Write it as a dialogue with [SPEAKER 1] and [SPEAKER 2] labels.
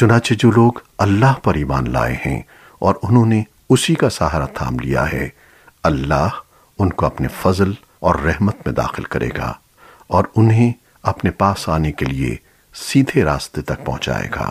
[SPEAKER 1] چنانچہ جو لوگ اللہ پر ایمان لائے ہیں اور انہوں نے اسی کا سہارا تھام لیا ہے، اللہ ان کو اپنے فضل اور رحمت میں داخل کرے گا اور انہیں اپنے پاس آنے کے لیے سیدھے راستے تک پہنچائے گا۔